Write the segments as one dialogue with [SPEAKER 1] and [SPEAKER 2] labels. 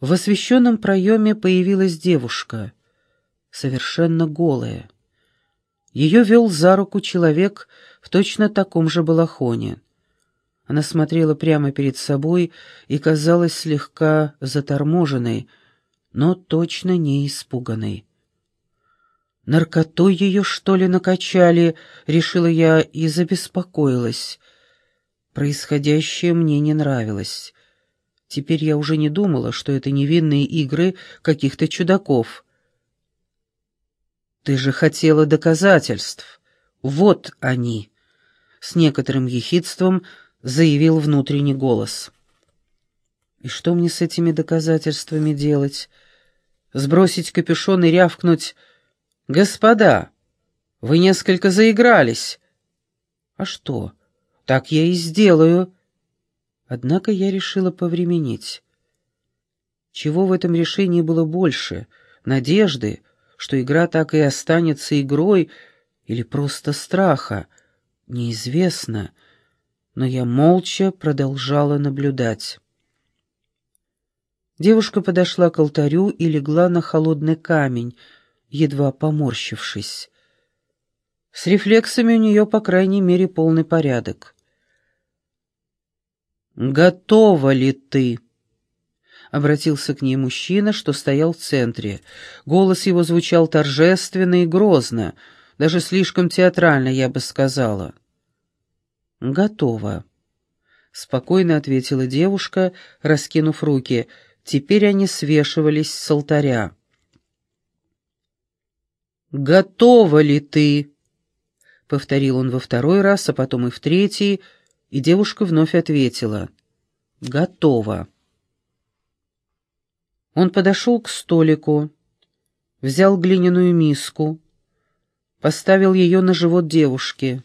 [SPEAKER 1] В освещенном проеме появилась девушка, совершенно голая. Ее вел за руку человек в точно таком же балахоне. Она смотрела прямо перед собой и казалась слегка заторможенной, но точно не испуганной. Наркотой ее, что ли, накачали, решила я и забеспокоилась. Происходящее мне не нравилось. Теперь я уже не думала, что это невинные игры каких-то чудаков. «Ты же хотела доказательств. Вот они!» С некоторым ехидством заявил внутренний голос. «И что мне с этими доказательствами делать? Сбросить капюшон и рявкнуть «Господа, вы несколько заигрались». «А что? Так я и сделаю». Однако я решила повременить. Чего в этом решении было больше? Надежды, что игра так и останется игрой, или просто страха? Неизвестно, но я молча продолжала наблюдать. Девушка подошла к алтарю и легла на холодный камень, едва поморщившись. С рефлексами у нее, по крайней мере, полный порядок. «Готова ли ты?» — обратился к ней мужчина, что стоял в центре. Голос его звучал торжественно и грозно, даже слишком театрально, я бы сказала. «Готова», — спокойно ответила девушка, раскинув руки. Теперь они свешивались с алтаря. «Готова ли ты?» — повторил он во второй раз, а потом и в третий, и девушка вновь ответила. «Готова». Он подошел к столику, взял глиняную миску, поставил ее на живот девушки.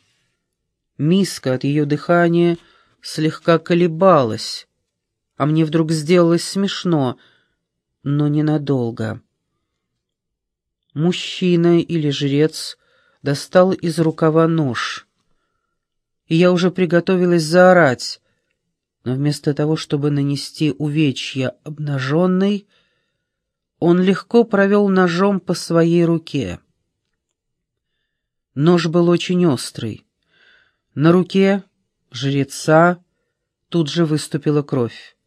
[SPEAKER 1] Миска от ее дыхания слегка колебалась, а мне вдруг сделалось смешно, но ненадолго. Мужчина или жрец достал из рукава нож. И я уже приготовилась заорать, но вместо того, чтобы нанести увечья обнаженной, он легко провел ножом по своей руке. Нож был очень острый. На руке жреца тут же выступила кровь.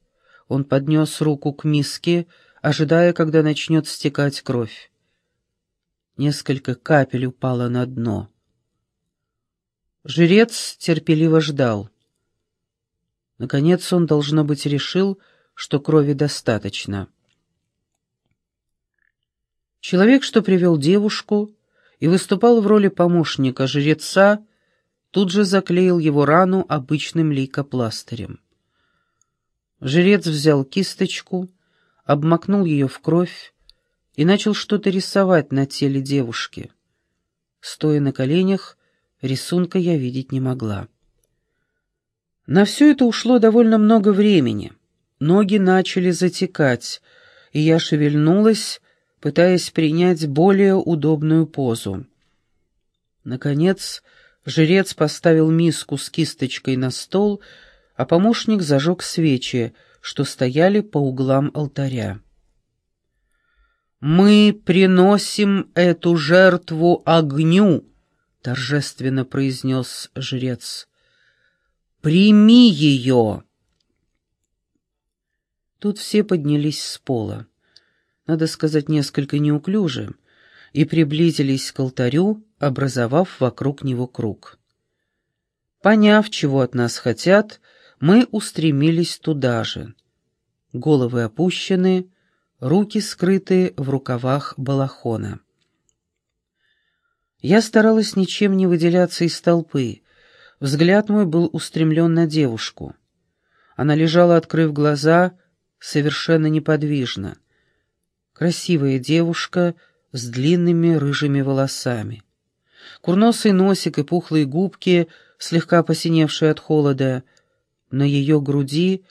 [SPEAKER 1] Он поднес руку к миске, ожидая, когда начнет стекать кровь. Несколько капель упало на дно. Жрец терпеливо ждал. Наконец он, должно быть, решил, что крови достаточно. Человек, что привел девушку и выступал в роли помощника жреца, тут же заклеил его рану обычным лейкопластырем. Жрец взял кисточку, обмакнул ее в кровь, и начал что-то рисовать на теле девушки. Стоя на коленях, рисунка я видеть не могла. На все это ушло довольно много времени. Ноги начали затекать, и я шевельнулась, пытаясь принять более удобную позу. Наконец, жрец поставил миску с кисточкой на стол, а помощник зажег свечи, что стояли по углам алтаря. «Мы приносим эту жертву огню», — торжественно произнес жрец. «Прими ее!» Тут все поднялись с пола, надо сказать, несколько неуклюже, и приблизились к алтарю, образовав вокруг него круг. Поняв, чего от нас хотят, мы устремились туда же. Головы опущены, руки скрыты в рукавах балахона. Я старалась ничем не выделяться из толпы. Взгляд мой был устремлен на девушку. Она лежала, открыв глаза, совершенно неподвижно. Красивая девушка с длинными рыжими волосами. Курносый носик и пухлые губки, слегка посиневшие от холода. На ее груди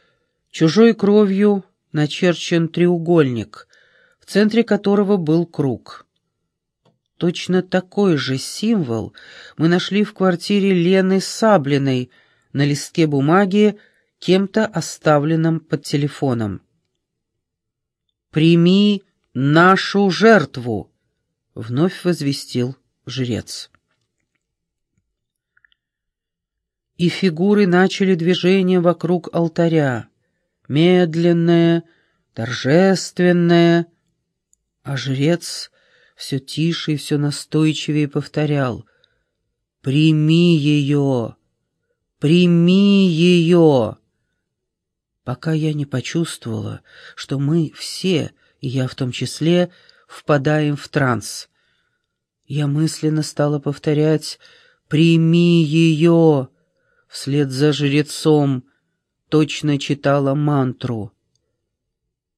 [SPEAKER 1] чужой кровью начерчен треугольник, в центре которого был круг. Точно такой же символ мы нашли в квартире Лены Саблиной на листке бумаги, кем-то оставленном под телефоном. «Прими нашу жертву!» — вновь возвестил жрец. И фигуры начали движение вокруг алтаря, медленное, торжественное, а жрец все тише и все настойчивее повторял «Прими ее! Прими ее!» пока я не почувствовала, что мы все, и я в том числе, впадаем в транс. Я мысленно стала повторять «Прими ее!» Вслед за жрецом точно читала мантру.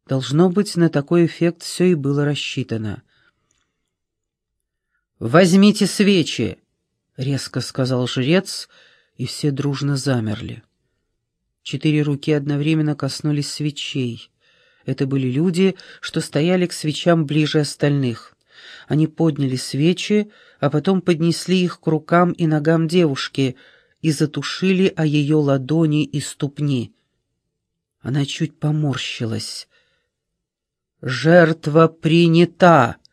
[SPEAKER 1] Должно быть, на такой эффект все и было рассчитано. «Возьмите свечи!» — резко сказал жрец, и все дружно замерли. Четыре руки одновременно коснулись свечей. Это были люди, что стояли к свечам ближе остальных. Они подняли свечи, а потом поднесли их к рукам и ногам девушки и затушили о ее ладони и ступни. Она чуть поморщилась. «Жертва принята!» —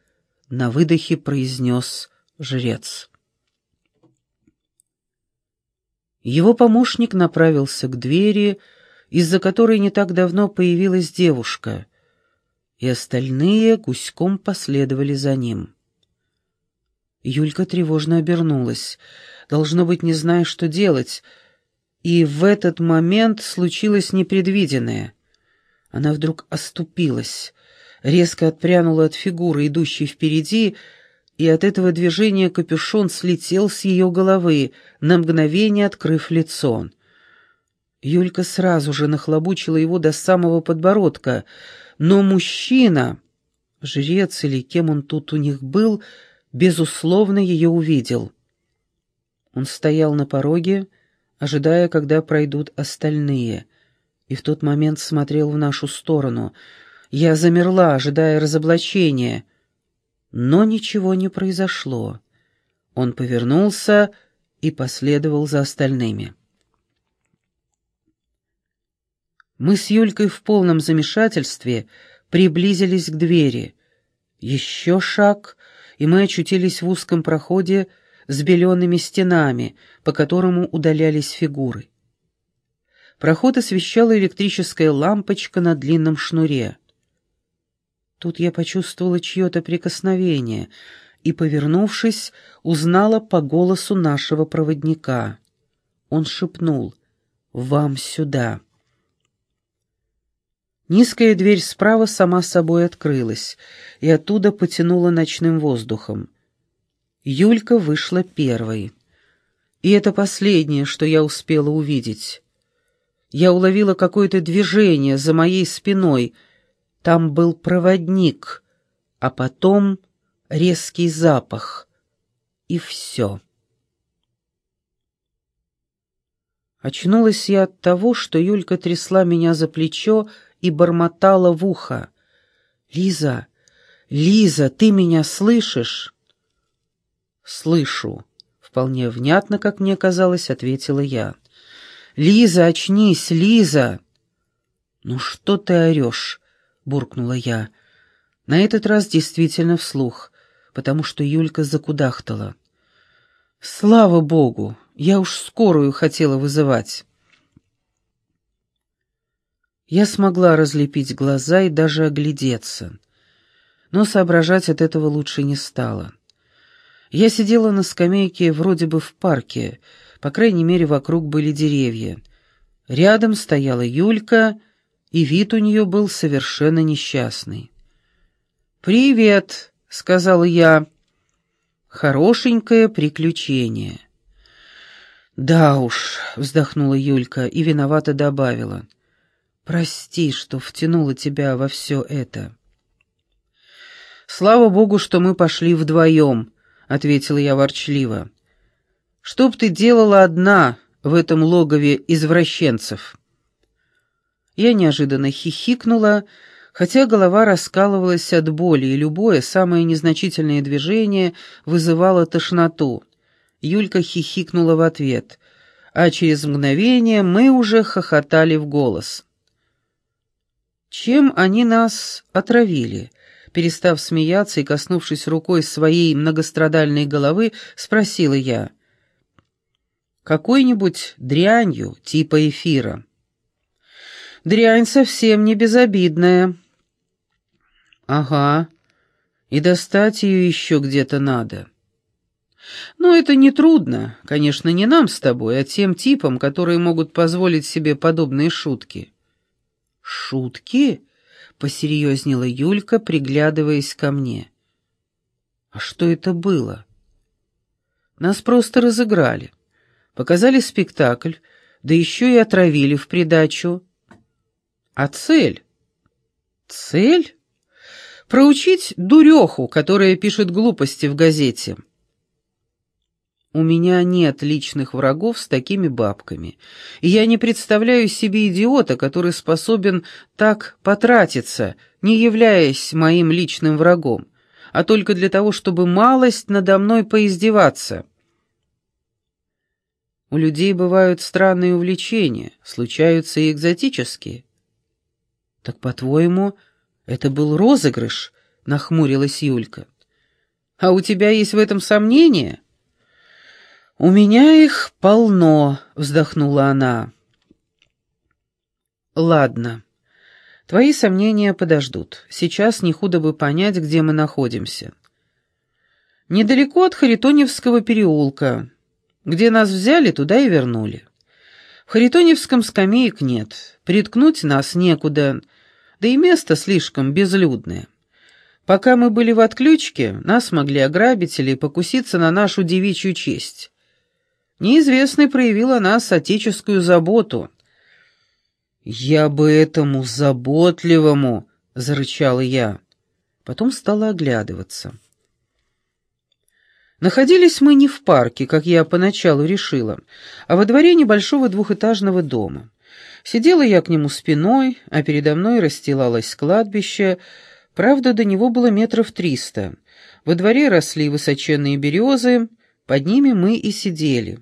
[SPEAKER 1] на выдохе произнес жрец. Его помощник направился к двери, из-за которой не так давно появилась девушка, и остальные гуськом последовали за ним. Юлька тревожно обернулась, должно быть, не зная, что делать, и в этот момент случилось непредвиденное. Она вдруг оступилась, резко отпрянула от фигуры, идущей впереди, и от этого движения капюшон слетел с ее головы, на мгновение открыв лицо. Юлька сразу же нахлобучила его до самого подбородка, но мужчина, жрец или кем он тут у них был, безусловно, ее увидел. Он стоял на пороге, ожидая, когда пройдут остальные, и в тот момент смотрел в нашу сторону. Я замерла, ожидая разоблачения — но ничего не произошло. Он повернулся и последовал за остальными. Мы с Юлькой в полном замешательстве приблизились к двери. Еще шаг, и мы очутились в узком проходе с белеными стенами, по которому удалялись фигуры. Проход освещала электрическая лампочка на длинном шнуре. Тут я почувствовала чье-то прикосновение и, повернувшись, узнала по голосу нашего проводника. Он шепнул «Вам сюда». Низкая дверь справа сама собой открылась, и оттуда потянула ночным воздухом. Юлька вышла первой. И это последнее, что я успела увидеть. Я уловила какое-то движение за моей спиной — там был проводник, а потом резкий запах. И все. Очнулась я от того, что Юлька трясла меня за плечо и бормотала в ухо. «Лиза! Лиза, ты меня слышишь?» «Слышу», — вполне внятно, как мне казалось, ответила я. «Лиза, очнись, Лиза!» «Ну что ты орешь? — буркнула я. На этот раз действительно вслух, потому что Юлька закудахтала. «Слава богу! Я уж скорую хотела вызывать». Я смогла разлепить глаза и даже оглядеться, но соображать от этого лучше не стало. Я сидела на скамейке вроде бы в парке, по крайней мере, вокруг были деревья. Рядом стояла Юлька — и вид у нее был совершенно несчастный. «Привет», — сказал я. «Хорошенькое приключение». «Да уж», — вздохнула Юлька и виновато добавила. «Прости, что втянула тебя во все это». «Слава богу, что мы пошли вдвоем», — ответила я ворчливо. «Что б ты делала одна в этом логове извращенцев?» Я неожиданно хихикнула, хотя голова раскалывалась от боли, и любое самое незначительное движение вызывало тошноту. Юлька хихикнула в ответ, а через мгновение мы уже хохотали в голос. Чем они нас отравили? Перестав смеяться и коснувшись рукой своей многострадальной головы, спросила я. «Какой-нибудь дрянью типа эфира». «Дрянь совсем не безобидная». «Ага, и достать ее еще где-то надо». Но это не трудно, конечно, не нам с тобой, а тем типам, которые могут позволить себе подобные шутки. Шутки? посерьезнела Юлька, приглядываясь ко мне. А что это было? Нас просто разыграли. Показали спектакль, да еще и отравили в придачу. А цель? Цель? Проучить дуреху, которая пишет глупости в газете. У меня нет личных врагов с такими бабками, и я не представляю себе идиота, который способен так потратиться, не являясь моим личным врагом, а только для того, чтобы малость надо мной поиздеваться. У людей бывают странные увлечения, случаются и экзотические. Так, по-твоему, это был розыгрыш? нахмурилась Юлька. А у тебя есть в этом сомнения? «У меня их полно», — вздохнула она. «Ладно. Твои сомнения подождут. Сейчас не худо бы понять, где мы находимся. Недалеко от Харитоневского переулка. Где нас взяли, туда и вернули. В Харитоневском скамеек нет, приткнуть нас некуда, да и место слишком безлюдное. Пока мы были в отключке, нас могли ограбить или покуситься на нашу девичью честь». Неизвестный проявил о нас отеческую заботу. «Я бы этому заботливому!» — зарычала я. Потом стала оглядываться. Находились мы не в парке, как я поначалу решила, а во дворе небольшого двухэтажного дома. Сидела я к нему спиной, а передо мной расстилалось кладбище, правда, до него было метров триста. Во дворе росли высоченные березы, под ними мы и сидели.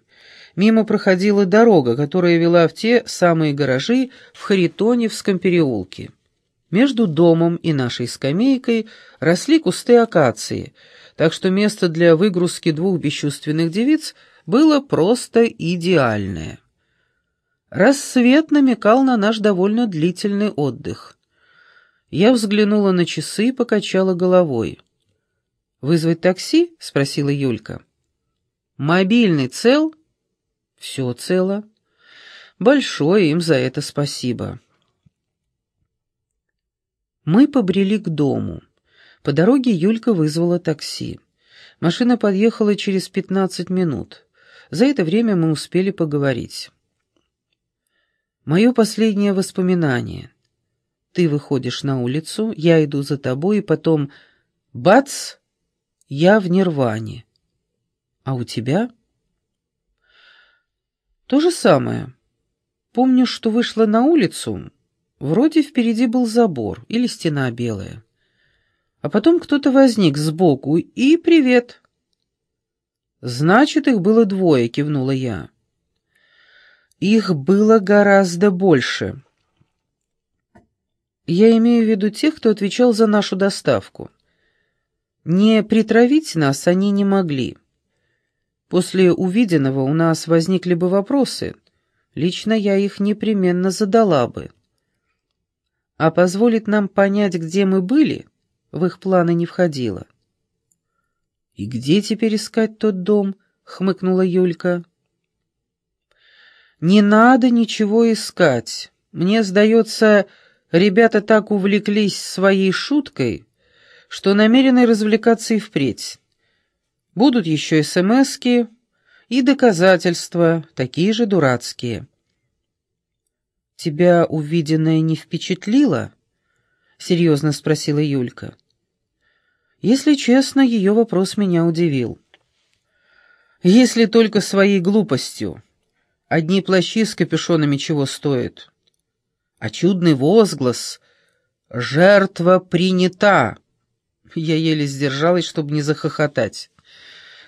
[SPEAKER 1] Мимо проходила дорога, которая вела в те самые гаражи в Харитоневском переулке. Между домом и нашей скамейкой росли кусты акации, так что место для выгрузки двух бесчувственных девиц было просто идеальное. Рассвет намекал на наш довольно длительный отдых. Я взглянула на часы и покачала головой. «Вызвать такси?» — спросила Юлька. «Мобильный цел?» Все цело. Большое им за это спасибо. Мы побрели к дому. По дороге Юлька вызвала такси. Машина подъехала через пятнадцать минут. За это время мы успели поговорить. Мое последнее воспоминание. Ты выходишь на улицу, я иду за тобой, и потом — бац! Я в нирване. А у тебя? То же самое. Помню, что вышла на улицу, вроде впереди был забор или стена белая. А потом кто-то возник сбоку и «Привет!» «Значит, их было двое», — кивнула я. «Их было гораздо больше». Я имею в виду тех, кто отвечал за нашу доставку. Не притравить нас они не могли. После увиденного у нас возникли бы вопросы. Лично я их непременно задала бы. А позволить нам понять, где мы были, в их планы не входило. «И где теперь искать тот дом?» — хмыкнула Юлька. «Не надо ничего искать. Мне сдается, ребята так увлеклись своей шуткой, что намерены развлекаться и впредь. Будут еще СМСки и доказательства, такие же дурацкие. «Тебя увиденное не впечатлило?» — серьезно спросила Юлька. Если честно, ее вопрос меня удивил. «Если только своей глупостью. Одни плащи с капюшонами чего стоят. А чудный возглас «Жертва принята!» Я еле сдержалась, чтобы не захохотать.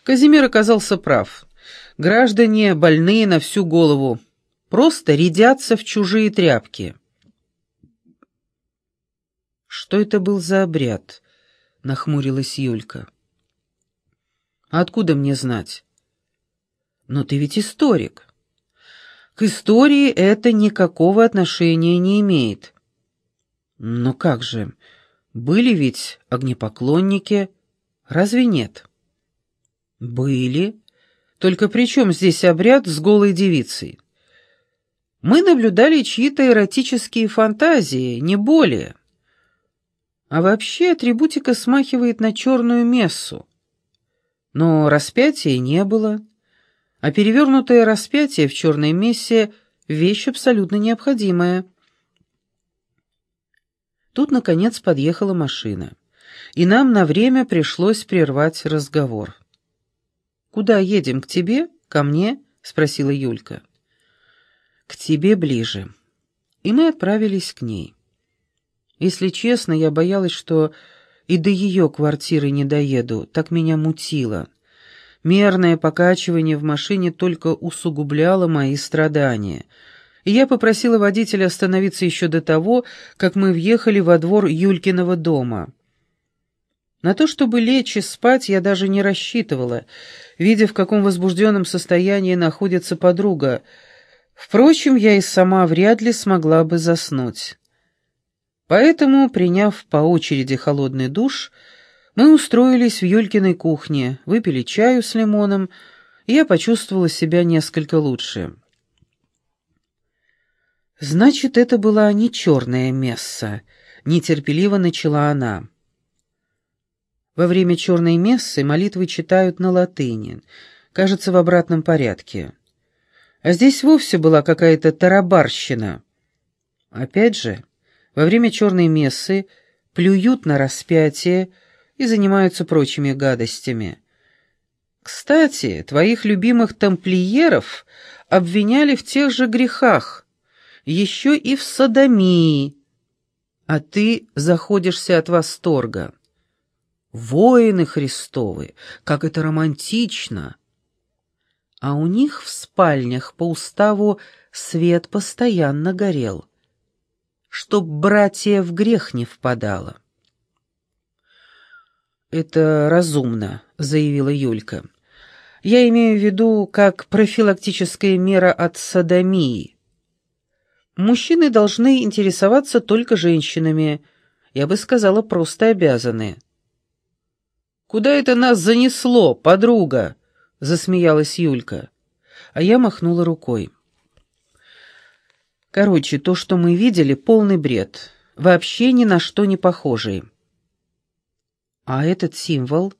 [SPEAKER 1] Казимир оказался прав. Граждане больные на всю голову. Просто рядятся в чужие тряпки. «Что это был за обряд?» — нахмурилась Юлька. «Откуда мне знать?» «Но ты ведь историк». «К истории это никакого отношения не имеет». «Но как же? Были ведь огнепоклонники, разве нет?» «Были. Только при чем здесь обряд с голой девицей?» «Мы наблюдали чьи-то эротические фантазии, не более». А вообще атрибутика смахивает на черную мессу. Но распятия не было, а перевернутое распятие в черной мессе — вещь абсолютно необходимая. Тут, наконец, подъехала машина, и нам на время пришлось прервать разговор. «Куда едем, к тебе? Ко мне?» — спросила Юлька. «К тебе ближе». И мы отправились к ней. Если честно, я боялась, что и до ее квартиры не доеду, так меня мутило. Мерное покачивание в машине только усугубляло мои страдания. И я попросила водителя остановиться еще до того, как мы въехали во двор Юлькиного дома. На то, чтобы лечь и спать, я даже не рассчитывала, видя, в каком возбужденном состоянии находится подруга. Впрочем, я и сама вряд ли смогла бы заснуть. Поэтому, приняв по очереди холодный душ, мы устроились в Юлькиной кухне, выпили чаю с лимоном, и я почувствовала себя несколько лучше. «Значит, это была не черная месса», — нетерпеливо начала она. Во время черной мессы молитвы читают на латыни, кажется, в обратном порядке. А здесь вовсе была какая-то тарабарщина. Опять же, во время черной мессы плюют на распятие и занимаются прочими гадостями. Кстати, твоих любимых тамплиеров обвиняли в тех же грехах, еще и в садомии, а ты заходишься от восторга. Воины Христовы, как это романтично! А у них в спальнях по уставу свет постоянно горел чтоб братья в грех не впадало. «Это разумно», — заявила Юлька. «Я имею в виду как профилактическая мера от садомии. Мужчины должны интересоваться только женщинами, я бы сказала, просто обязаны». «Куда это нас занесло, подруга?» — засмеялась Юлька. А я махнула рукой. Короче, то, что мы видели, полный бред. Вообще ни на что не похожий. А этот символ?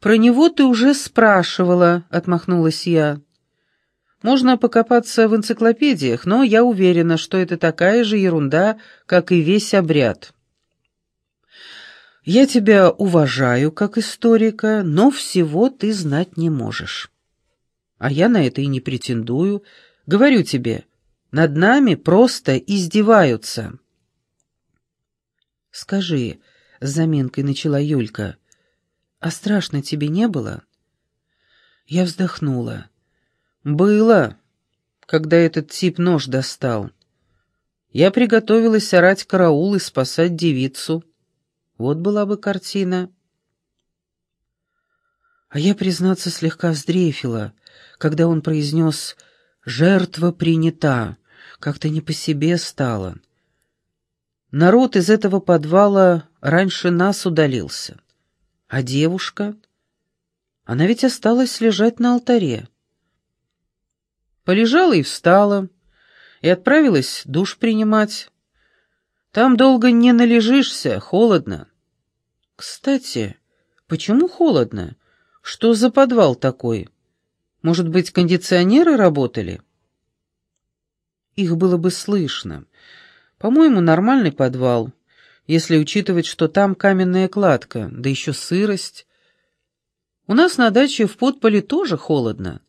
[SPEAKER 1] Про него ты уже спрашивала, отмахнулась я. Можно покопаться в энциклопедиях, но я уверена, что это такая же ерунда, как и весь обряд. Я тебя уважаю как историка, но всего ты знать не можешь. А я на это и не претендую. Говорю тебе, над нами просто издеваются. «Скажи», — с заминкой начала Юлька, — «а страшно тебе не было?» Я вздохнула. «Было, когда этот тип нож достал. Я приготовилась орать караул и спасать девицу. Вот была бы картина». А я, признаться, слегка вздрефила, когда он произнес «жертва принята», как-то не по себе стало. Народ из этого подвала раньше нас удалился. А девушка? Она ведь осталась лежать на алтаре. Полежала и встала, и отправилась душ принимать. Там долго не належишься, холодно. Кстати, почему холодно? Что за подвал такой? Может быть, кондиционеры работали? их было бы слышно. По-моему, нормальный подвал, если учитывать, что там каменная кладка, да еще сырость. У нас на даче в подполе тоже холодно.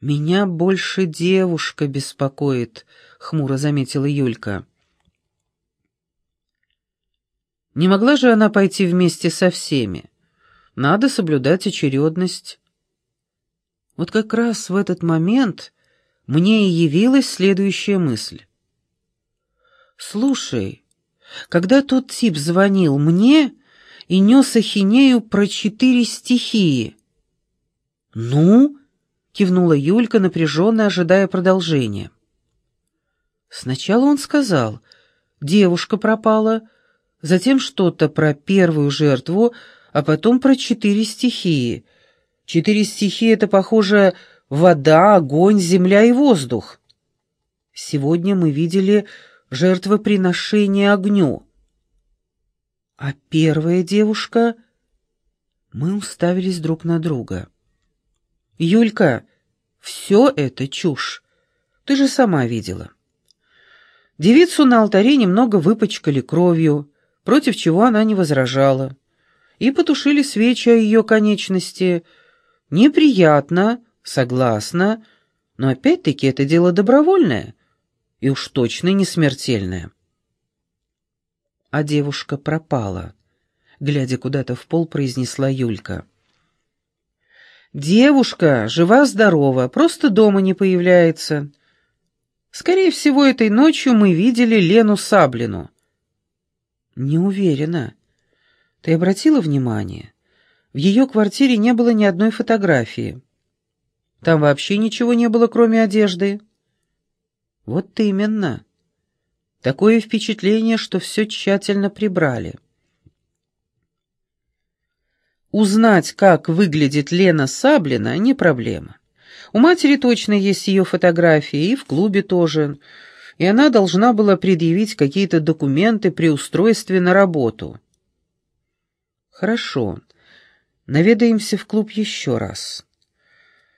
[SPEAKER 1] «Меня больше девушка беспокоит», — хмуро заметила Юлька. Не могла же она пойти вместе со всеми. Надо соблюдать очередность. Вот как раз в этот момент мне и явилась следующая мысль. «Слушай, когда тот тип звонил мне и нес ахинею про четыре стихии. «Ну?» — кивнула Юлька, напряженно ожидая продолжения. Сначала он сказал, девушка пропала, затем что-то про первую жертву, а потом про четыре стихии. Четыре стихии — это, похоже, вода, огонь, земля и воздух. Сегодня мы видели жертвоприношение огню. А первая девушка... Мы уставились друг на друга. «Юлька, все это чушь. Ты же сама видела». Девицу на алтаре немного выпачкали кровью, против чего она не возражала, и потушили свечи о ее конечности. Неприятно, согласна, но опять-таки это дело добровольное и уж точно не смертельное. А девушка пропала, глядя куда-то в пол, произнесла Юлька. Девушка жива-здорова, просто дома не появляется. Скорее всего, этой ночью мы видели Лену Саблину. Не уверена. Ты обратила внимание? В ее квартире не было ни одной фотографии. Там вообще ничего не было, кроме одежды. Вот именно. Такое впечатление, что все тщательно прибрали. Узнать, как выглядит Лена Саблина, не проблема. У матери точно есть ее фотографии, и в клубе тоже, и она должна была предъявить какие-то документы при устройстве на работу. Хорошо, наведаемся в клуб еще раз.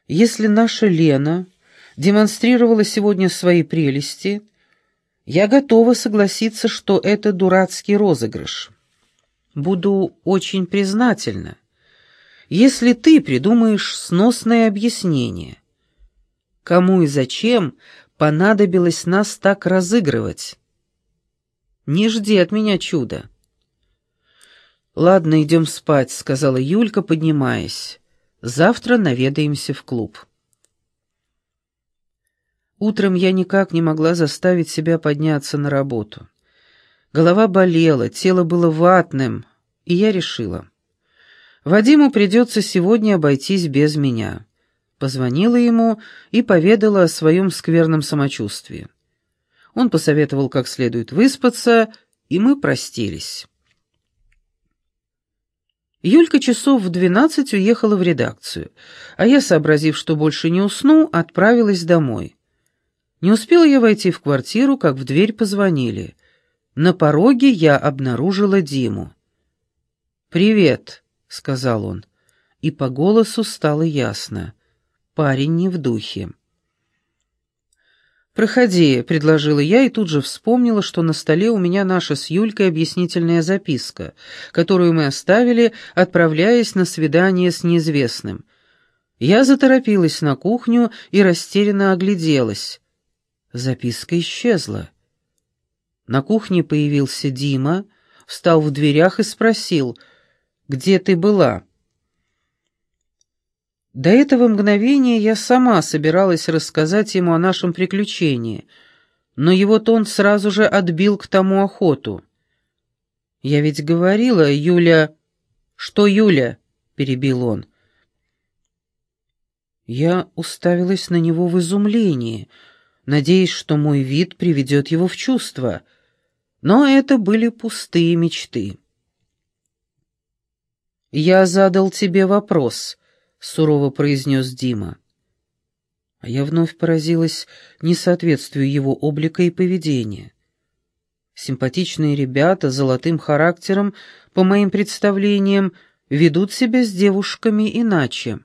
[SPEAKER 1] Если наша Лена демонстрировала сегодня свои прелести, я готова согласиться, что это дурацкий розыгрыш. Буду очень признательна, если ты придумаешь сносное объяснение. Кому и зачем понадобилось нас так разыгрывать? Не жди от меня чуда. «Ладно, идем спать», — сказала Юлька, поднимаясь. «Завтра наведаемся в клуб». Утром я никак не могла заставить себя подняться на работу. Голова болела, тело было ватным, и я решила. Вадиму придется сегодня обойтись без меня. Позвонила ему и поведала о своем скверном самочувствии. Он посоветовал как следует выспаться, и мы простились. Юлька часов в двенадцать уехала в редакцию, а я, сообразив, что больше не усну, отправилась домой. Не успела я войти в квартиру, как в дверь позвонили. На пороге я обнаружила Диму. «Привет», — сказал он, и по голосу стало ясно. Парень не в духе. «Проходи», — предложила я и тут же вспомнила, что на столе у меня наша с Юлькой объяснительная записка, которую мы оставили, отправляясь на свидание с неизвестным. Я заторопилась на кухню и растерянно огляделась. Записка исчезла. На кухне появился Дима, встал в дверях и спросил, «Где ты была?» До этого мгновения я сама собиралась рассказать ему о нашем приключении, но его тон сразу же отбил к тому охоту. «Я ведь говорила, Юля...» «Что Юля?» — перебил он. Я уставилась на него в изумлении — надеясь, что мой вид приведет его в чувство. Но это были пустые мечты. «Я задал тебе вопрос», — сурово произнес Дима. А я вновь поразилась несоответствию его облика и поведения. Симпатичные ребята с золотым характером, по моим представлениям, ведут себя с девушками иначе.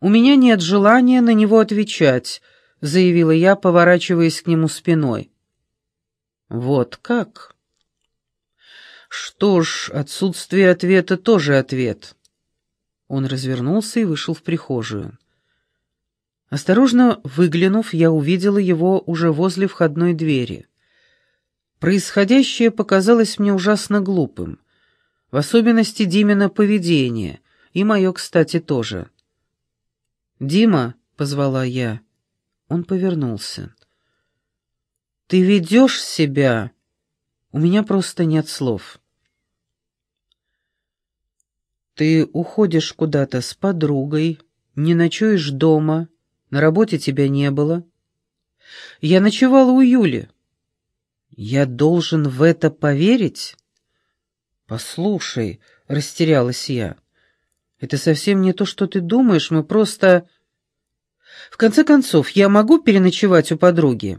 [SPEAKER 1] У меня нет желания на него отвечать —— заявила я, поворачиваясь к нему спиной. «Вот как?» «Что ж, отсутствие ответа тоже ответ». Он развернулся и вышел в прихожую. Осторожно выглянув, я увидела его уже возле входной двери. Происходящее показалось мне ужасно глупым, в особенности Димина поведение, и мое, кстати, тоже. «Дима», — позвала я, — он повернулся. «Ты ведешь себя У меня просто нет слов. Ты уходишь куда-то с подругой, не ночуешь дома, на работе тебя не было. Я ночевала у Юли. Я должен в это поверить? Послушай, растерялась я. Это совсем не то, что ты думаешь, мы просто... В конце концов, я могу переночевать у подруги?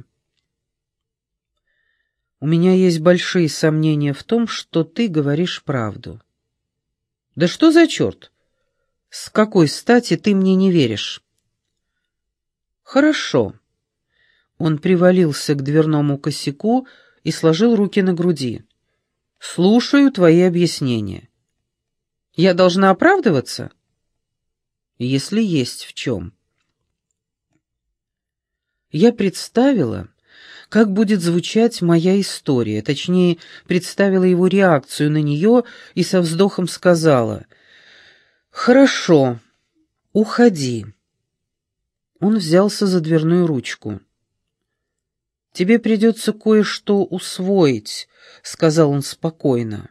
[SPEAKER 1] У меня есть большие сомнения в том, что ты говоришь правду. Да что за черт? С какой стати ты мне не веришь? Хорошо. Он привалился к дверному косяку и сложил руки на груди. Слушаю твои объяснения. Я должна оправдываться? Если есть в чем. Я представила, как будет звучать моя история, точнее, представила его реакцию на нее и со вздохом сказала «Хорошо, уходи». Он взялся за дверную ручку. «Тебе придется кое-что усвоить», — сказал он спокойно.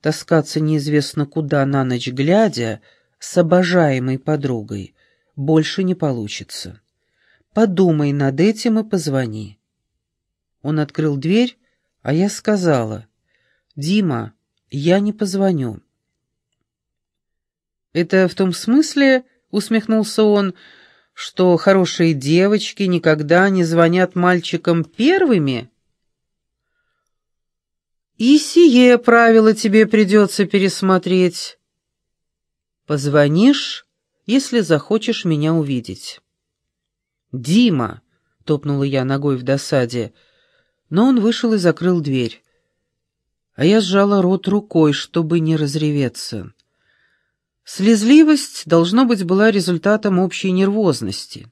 [SPEAKER 1] «Таскаться неизвестно куда на ночь глядя с обожаемой подругой больше не получится. Подумай над этим и позвони». Он открыл дверь, а я сказала, «Дима, я не позвоню». «Это в том смысле, — усмехнулся он, — что хорошие девочки никогда не звонят мальчикам первыми?» «И сие правило тебе придется пересмотреть. Позвонишь, если захочешь меня увидеть». «Дима!» — топнула я ногой в досаде — но он вышел и закрыл дверь. А я сжала рот рукой, чтобы не разреветься. Слезливость, должно быть, была результатом общей нервозности.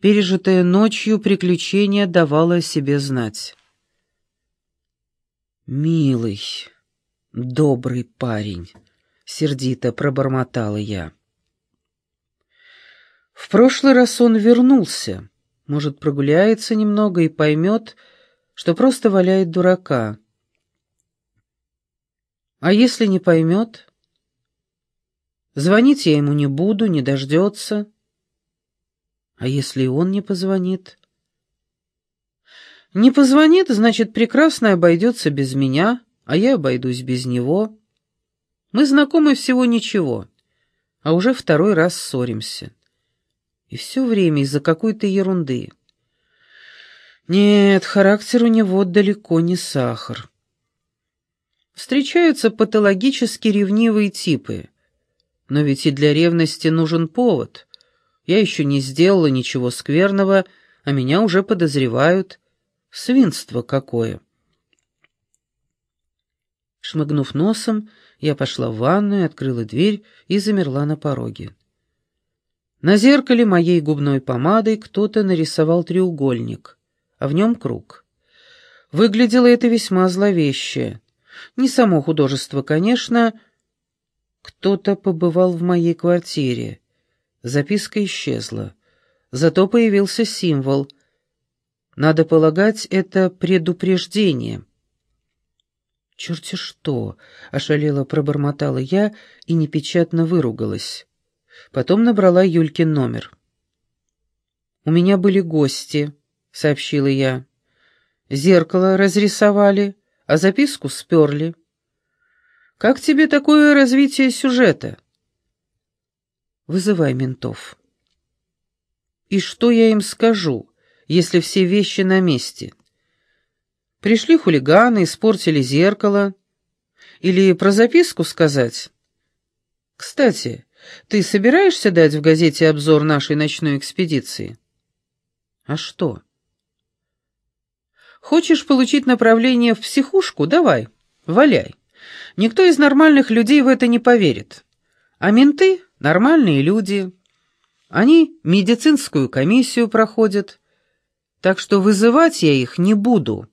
[SPEAKER 1] Пережитое ночью приключение давало о себе знать. «Милый, добрый парень», — сердито пробормотала я. В прошлый раз он вернулся. Может, прогуляется немного и поймет, что просто валяет дурака. А если не поймет? Звонить я ему не буду, не дождется. А если он не позвонит? Не позвонит, значит, прекрасно обойдется без меня, а я обойдусь без него. Мы знакомы всего ничего, а уже второй раз ссоримся. И все время из-за какой-то ерунды. Нет, характер у него далеко не сахар. Встречаются патологически ревнивые типы. Но ведь и для ревности нужен повод. Я еще не сделала ничего скверного, а меня уже подозревают. Свинство какое. Шмыгнув носом, я пошла в ванную, открыла дверь и замерла на пороге. На зеркале моей губной помадой кто-то нарисовал треугольник — а в нем круг. Выглядело это весьма зловеще. Не само художество, конечно. Кто-то побывал в моей квартире. Записка исчезла. Зато появился символ. Надо полагать, это предупреждение. «Черти что!» — ошалело пробормотала я и непечатно выругалась. Потом набрала Юлькин номер. «У меня были гости», — сообщила я. «Зеркало разрисовали, а записку сперли. Как тебе такое развитие сюжета?» «Вызывай ментов». «И что я им скажу, если все вещи на месте?» «Пришли хулиганы, испортили зеркало. Или про записку сказать?» «Кстати, ты собираешься дать в газете обзор нашей ночной экспедиции?» «А что?» Хочешь получить направление в психушку? Давай, валяй. Никто из нормальных людей в это не поверит. А менты — нормальные люди. Они медицинскую комиссию проходят. Так что вызывать я их не буду».